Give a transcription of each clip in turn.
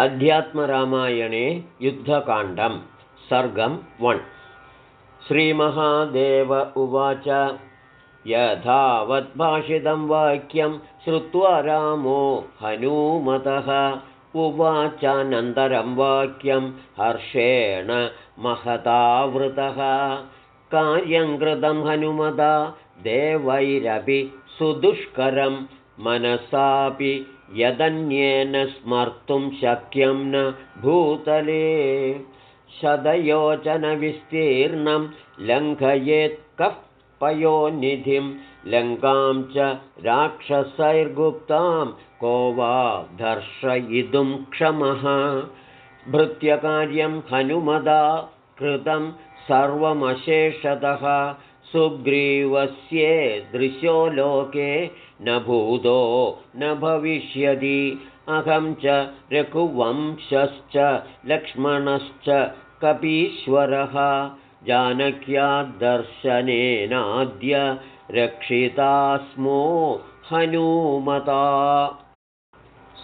अध्यात्मरामायणे युद्धकाण्डं सर्गं one. श्रीमहादेव उवाच यथावद्भाषितं वाक्यं श्रुत्वा रामो हनूमतः। उवाचानन्तरं वाक्यं हर्षेण महतावृतः। कार्यं कृतं हनुमता देवैरपि सुदुष्करं मनसापि यदन्येन स्मर्तुं शक्यं न भूतले। शतयोचनविस्तीर्णं लङ्घयेत् कः पयोनिधिं लङ्कां च राक्षसैर्गुप्तां को वा दर्शयितुं क्षमः। भृत्यकार्यं हनुमदा कृतं सर्वमशेषतः सुग्रीवस्ये लोके न भूतो न भविष्यति। अहं च रघुवंशश्च लक्ष्मणश्च कपीश्वरः। जानक्याद्दर्शनेनाद्य रक्षिता स्मो हनूमता।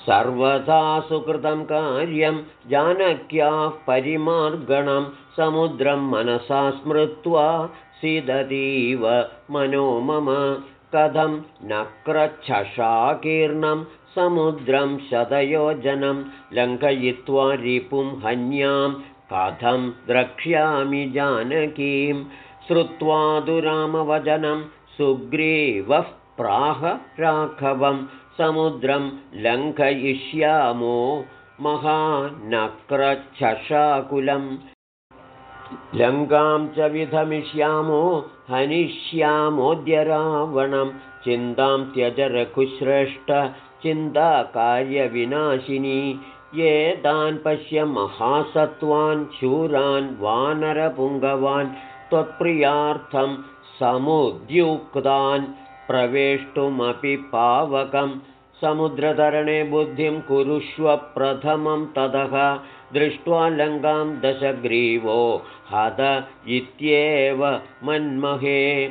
सर्वथा सुकृतं कार्यं जानक्याः परिमार्गणं समुद्रं मनसा स्मृत्वा सिदतीव मनो मम कथं नक्रच्छशाकीर्णं समुद्रं शतयोजनं लङ्घयित्वा रिपुं हन्यां कथं द्रक्ष्यामि जानकीं। श्रुत्वा दुरामवचनं सुग्रीवः प्राह राघवं समुद्रं लङ्घयिष्यामो महानक्रच्छशाकुलम् लङ्कां च विधमिष्यामो हनिष्यामोद्य रावणं चिन्तां त्यज रघुश्रेष्ठ चिन्ताकार्यविनाशिनी। ये तान् पश्य महासत्त्वान् शूरान् वानरपुङ्गवान् त्वत्प्रियार्थं समुद्युक्तान्। प्रवेष्टुमपि पावकम् समुद्रतरणे बुद्धिं कुरुष्व प्रथमं ततः दृष्ट्वा लङ्कां दशग्रीवो हत इत्येव मन्महे।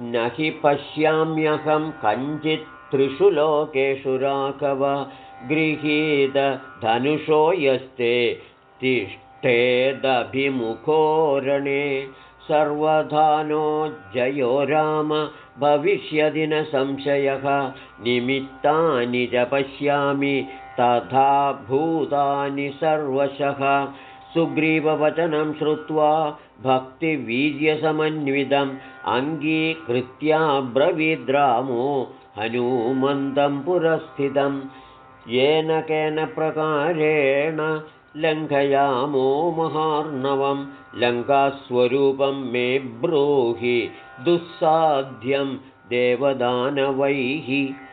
न हि पश्याम्यहं कञ्चित् त्रिषु लोकेषु राघव गृहीतधनुषो यस्ते तिष्ठेदभिमुखोरणे सर्वधानो जयो राम भविष्यदि न संशयः। निमित्तानि च पश्यामि तथा भूतानि सर्वशः। सुग्रीववचनं श्रुत्वा भक्तिवीर्यसमन्वितम् अङ्गीकृत्याब्रवीद्रामो हनूमन्तं पुरस्थितं। येन केन प्रकारेण लङ्घयामो महार्णवं। लङ्कास्वरूपं मे ब्रूहि दुःसाध्यं देवदानवैः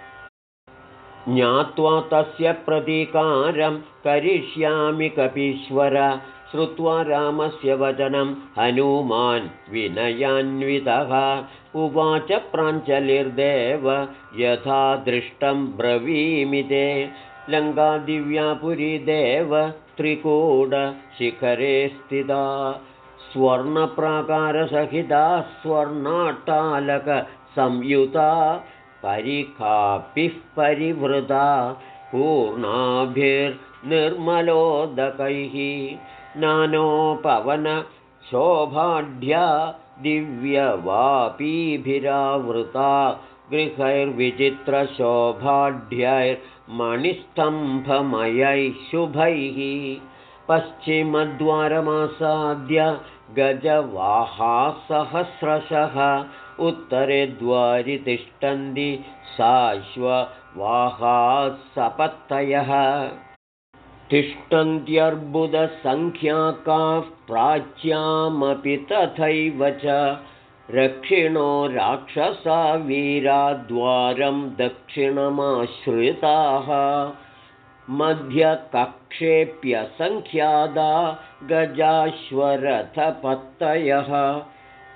ज्ञात्वा तस्य प्रतीकारं करिष्यामि कपीश्वर। श्रुत्वा रामस्य वचनं हनूमान् विनयान्वितः। उवाच प्राञ्जलिर्देव यथा दृष्टं ब्रवीमिते लङ्कादिव्यापुरीदेव त्रिकूटशिखरे स्थिता। स्वर्णप्राकारसहिता स्वर्णाट्टालकसंयुता परिखापिः परिवृता पूर्णाभिर्निर्मलोदकैः नानोपवनशोभाढ्या दिव्यवापीभिरावृता गृहैर्विचित्रशोभाढ्यैर्मणिस्तम्भमयैः शुभैः पश्चिमद्वारमासाद्य गजवाहासहस्रशः उत्तरे द्वारि तिष्ठन्ति साश्ववाहासपत्तयः तिष्ठन्त्यर्बुदसङ्ख्याकाः प्राच्यामपि तथैव च। रक्षिणो राक्षसा वीराद्वारं दक्षिणमाश्रिताः। मध्यकक्षेप्यसङ्ख्यादा गजाश्वरथपत्तयः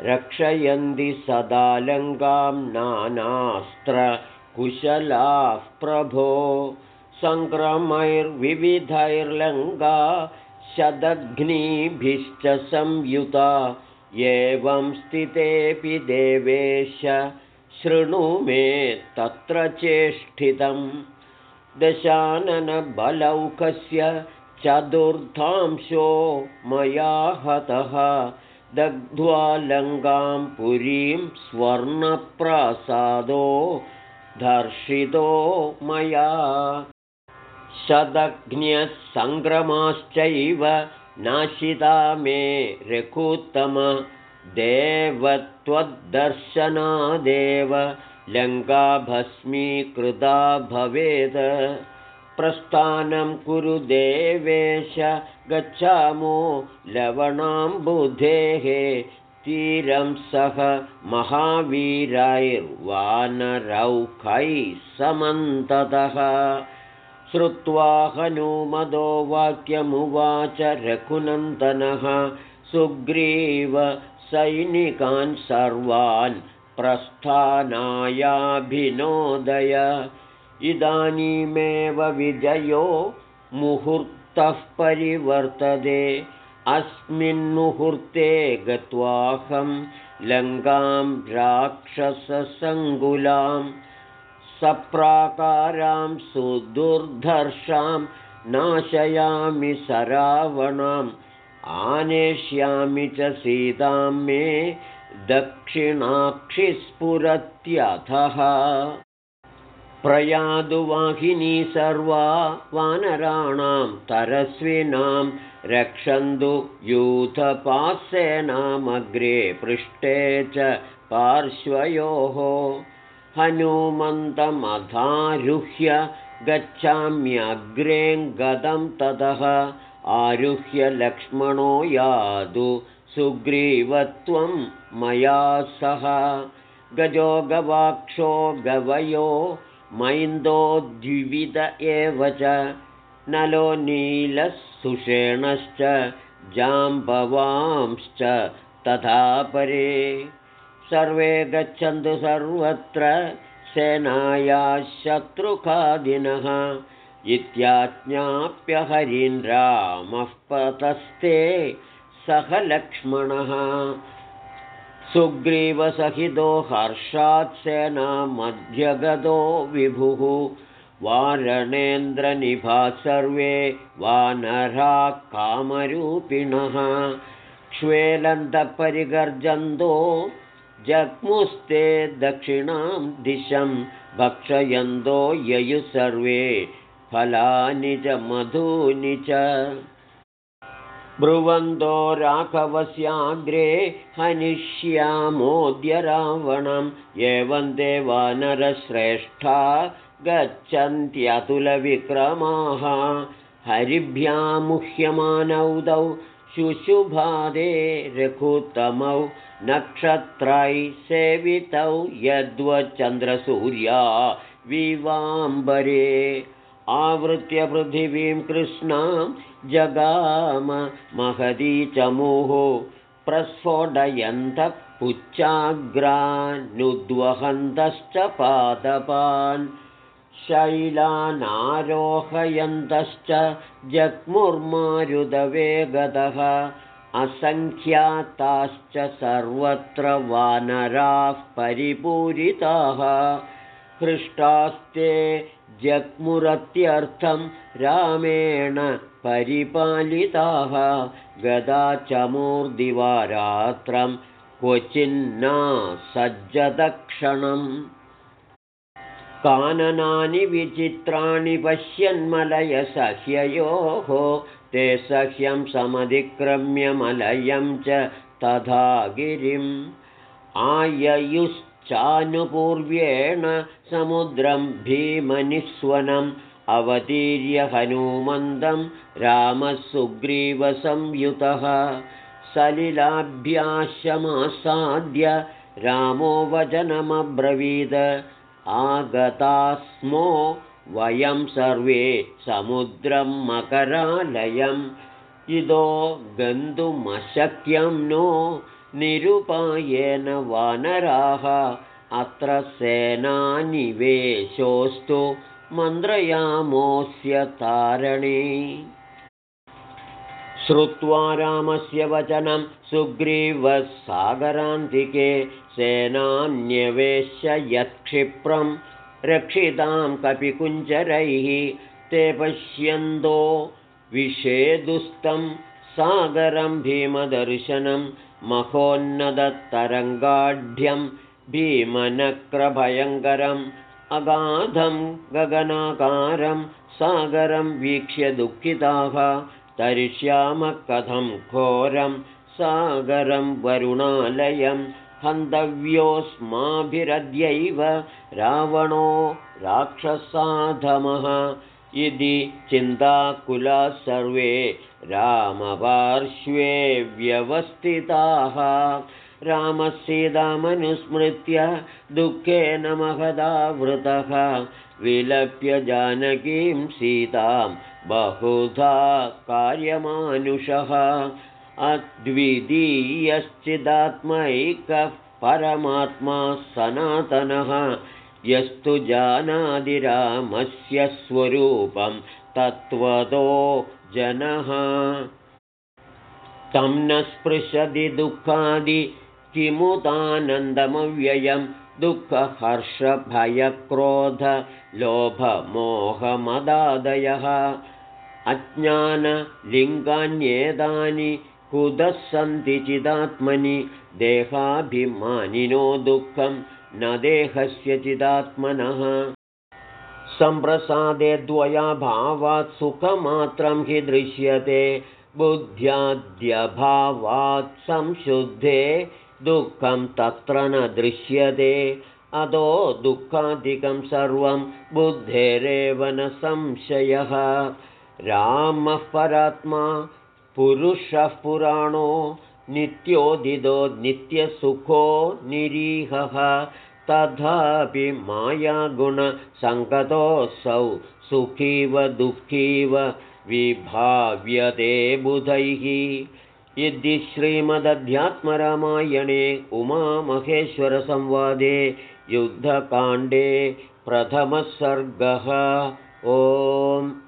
रक्षयन्ति सदालङ्गां नानास्त्रकुशलाः प्रभो। सङ्क्रमैर्विविधैर्लङ्गा शदग्निभिश्च संयुता। एवं स्थितेऽपि देवेश शृणु मे तत्र चेष्टितं दशाननबलौकस्य चतुर्थांशो मया हतः दग्ध्वा लङ्गां पुरीं स्वर्णप्रासादो दर्शितो मया। सदग्न्यसङ्ग्रमाश्चैव नाशिता मे रघुत्तम देवत्वद्दर्शनादेव लङ्काभस्मीकृता भवेत् प्रस्थानं कुरु देवेश गच्छामो लवणाम्बुधेः तीरं सह महावीरैर्वानरौखैः समन्ततः। श्रुत्वा हनुमदो वाक्यमुवाच रघुनन्दनः सुग्रीव सैनिकान् सर्वान् प्रस्थानायाभिनोदय इदानीमेव विजयो मुहूर्तः परिवर्तते। अस्मिन्मुहूर्ते गत्वाहं लङ्कां राक्षससङ्कुलाम् सप्राकारां सुदुर्धर्षां नाशयामि सरावणाम् आनेष्यामि च सीतां मे दक्षिणाक्षिस्फुरत्यथः प्रयादुवाहिनी सर्वा वानराणां तरस्विनां रक्षन्तु यूथपास्यनामग्रे पृष्ठे च पार्श्वयोः। हनुमन्तमधारुह्य गच्छाम्यग्रेङ्गदं ततः आरुह्य लक्ष्मणो यादु सुग्रीवत्वं मया सह। गजो गवाक्षो गवयो मैन्दो द्विविध एव च नलो नीलः सुषेणश्च जाम्बवांश्च तथा परे सर्वे गच्छन्तु सर्वत्र सेनाया शत्रुखादिनः इत्याज्ञाप्य हरिन् रामः पतस्ते सह लक्ष्मणः सुग्रीवसहितो हर्षात् सेनामध्यगतो विभुः। वारणेन्द्रनिभा सर्वे वानरा कामरूपिणः। क्ष्वेलन्तपरिगर्जन्तो जग्मुस्ते दक्षिणां दिशं भक्षयन्तो ययुः सर्वे। फलानि च मधूनि च ब्रुवन्तो राघवस्याग्रे हनिष्यामोद्य रावणम् एवं देवानरश्रेष्ठा गच्छन्त्यतुलविक्रमाः। हरिभ्यामुह्यमानौ शुशुभादे रघुतमौ नक्षत्रै सेवितौ यद्वचन्द्रसूर्या विवाम्बरे आवृत्य पृथिवीं कृष्णां जगाम महदी चमुः प्रस्फोटयन्तः पुच्चाग्रानुद्वहन्तश्च पादपान्। शैलानारोहयन्तश्च जग्मुर्मारुदवेगतः असङ्ख्याताश्च सर्वत्र वानराः परिपूरिताः। हृष्टास्ते जग्मुरत्यर्थं रामेण परिपालिताः गदा चमूर्दिवारात्रं क्वचिन्ना सज्जदक्षणम्। काननानि विचित्राणि पश्यन्मलयसह्ययोः ते सह्यं समधिक्रम्य मलयं च तथा गिरिम् आययुश्चानुपूर्व्येण समुद्रं भीमनिस्वनम् अवतीर्य हनुमन्दं रामः सुग्रीवसंयुतः सलिलाभ्याशमासाद्य रामो वचनमब्रवीद। आगता स्मो वयं सर्वे समुद्रं मकरालयम्। इदो गन्तुमशक्यं नो निरुपायेन वानराः अत्र सेनानिवेशोऽस्तु मन्त्रयामोऽस्य तारणे। श्रुत्वा रामस्य वचनं सुग्रीवः सागरान्तिके सेनान्यवेश्य यत्क्षिप्रं रक्षितां कपिकुञ्जरैः ते पश्यन्तो विषेदुस्तं सागरं भीमदर्शनं महोन्नततरङ्गाढ्यं भीमनक्रभयङ्करम् अगाधं गगनाकारं सागरं वीक्ष्य दुःखिताः तरिष्यामः कथं घोरं सागरं वरुणालयं हन्तव्योऽस्माभिरद्यैव रावणो राक्षसाधमः इति चिन्ताकुलाः सर्वे रामपार्श्वे व्यवस्थिताः। रामसीतामनुस्मृत्य दुःखेन महदावृतः। विलप्य जानकीं सीतां बहुधा कार्यमानुषः। अद्वितीयश्चिदात्मैकः परमात्मा सनातनः यस्तु जानाति रामस्य स्वरूपं तत्त्वतो जनः। तं न स्पृशति दुःखादि किमुतानन्दमव्ययं दुःखहर्षभयक्रोधलोभमोहमदादयः अज्ञानलिङ्गान्येतानि कुतः सन्ति चिदात्मनि देहाभिमानिनो दुःखं न देहस्य चिदात्मनः सम्प्रसादे द्वयाभावात् सुखमात्रं हि दृश्यते। बुद्ध्याद्यभावात् संशुद्धे दुःखं तत्र न दृश्यते। अतो दुःखादिकं सर्वं बुद्धेरेव न संशयः। रामः परात्मा पुरुषः पुराणो नित्योदितो नित्यसुखो निरीहः। तथापि मायागुणसङ्गतोऽसौ सुखीव दुःखीव विभाव्यते बुधैः। यदि श्रीमदध्यात्मरामायणे उमामहेश्वरसंवादे युद्धकाण्डे प्रथमः सर्गः ओम्